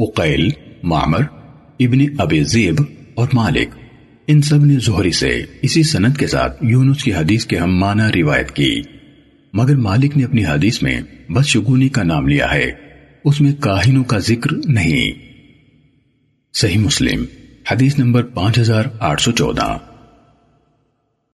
اقیل معمر، ابن اب زیب اور مالک۔ ان سب نے زہری سے اسی سنت کے ساتھ یونس کی حدیث کے ہم معنی روایت کی۔ مگر مالک نے اپنی حدیث میں بس شگونی کا نام لیا ہے۔ اس میں کاہنوں کا ذکر نہیں۔ صحیح مسلم، حدیث نمبر پانچ ہزار آٹھ سو چودہ۔